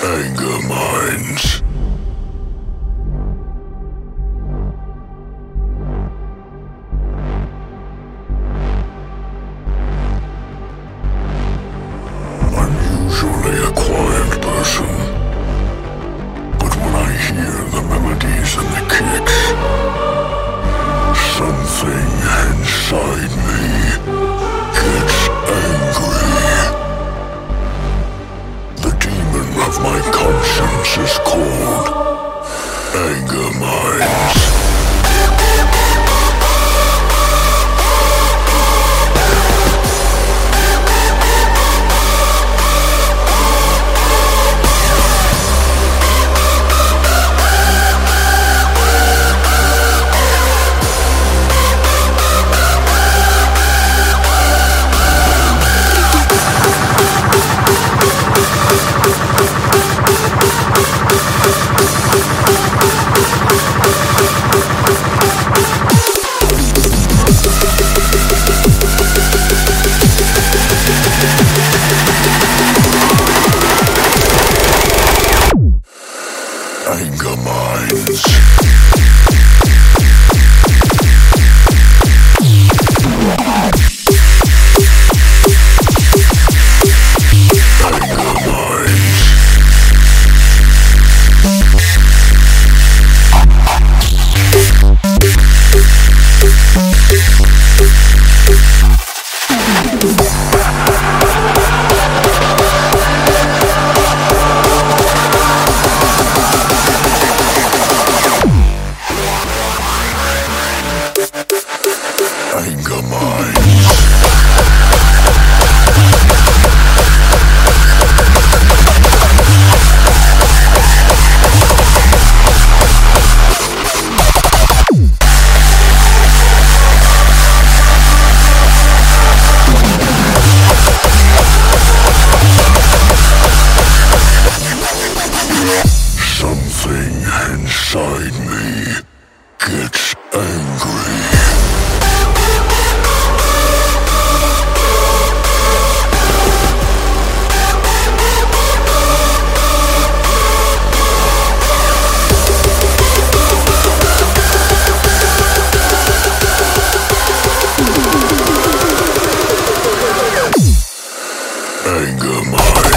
Anger Minds. I'm usually a quiet person, but when I hear the melodies and the kicks, something conscience is called Anger Minds. Mega Minds. Something inside me. Anger my